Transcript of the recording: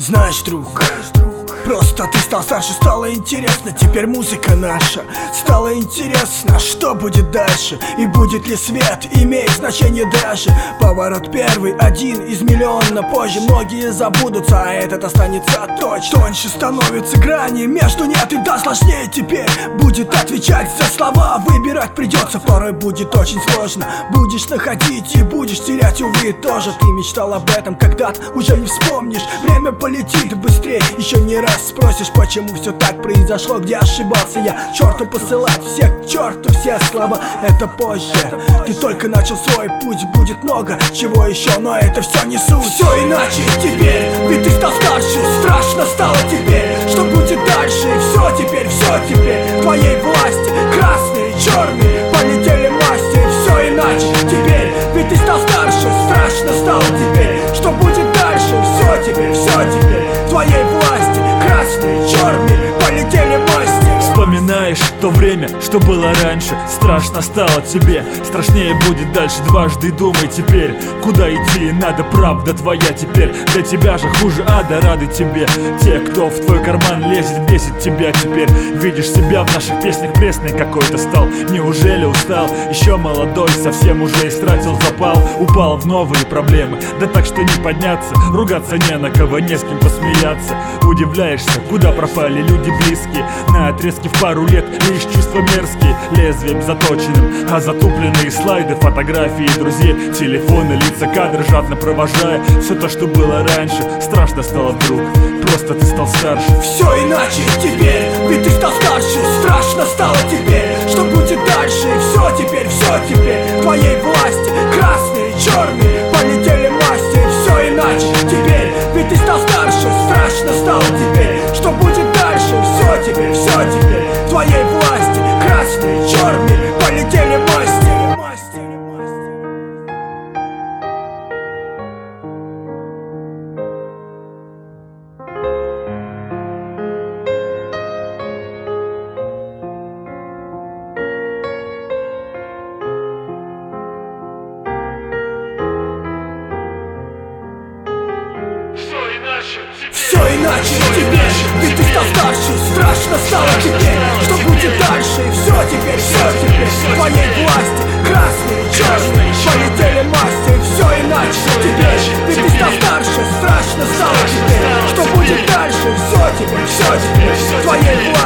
Знаешь, друг, Знаешь, друг Просто ты стал старше, стало интересно. Теперь музыка наша. Стало интересно, что будет дальше. И будет ли свет, имеет значение даже? Поворот первый, один из миллиона Позже. Многие забудутся, а этот останется точно. Тоньше становятся грани, между нет и да сложнее теперь Будет отвечать за слова, выбирать придется Второй будет очень сложно. Будешь находить и будешь терять, увы, тоже. Ты мечтал об этом когда-то, уже не вспомнишь. Время полетит быстрее, еще не раз спросишь, почему все так произошло Где ошибался я, черту посылать всех черту Все слова, это позже. Ты только начал свой путь, будет много чего еще Но это все не суть. Все иначе теперь, ведь ты стал что было раньше. Страшно стало тебе, страшнее будет дальше. Дважды думай теперь, куда идти. Надо, правда твоя теперь. Для тебя же хуже ада, рады тебе. Те, кто в твой карман лезет, бесит тебя теперь. Видишь себя в наших песнях пресный какой-то стал. Неужели устал? Еще молодой, совсем уже истратил запал. Упал в новые проблемы, да так что не подняться. Ругаться не на кого, не с кем посмеяться. Удивляешься, куда пропали люди близкие. На отрезке в пару лет лишь чувства мерзкие Лезвием заточенным, а затупленные слайды Фотографии друзей, телефоны, лица, кадры Жадно провожая. Все то, что было раньше Страшно стало вдруг, просто ты стал старше. Все иначе теперь, ведь ты стал старше. Страшно стало теперь, что будет дальше. Все теперь, все теперь твоей власти твоей власти. Красные, черные, полетели масти Все иначе. Теперь, ты стал старше. Страшно стало теперь, что будет дальше? Все теперь, все теперь. Твоей власти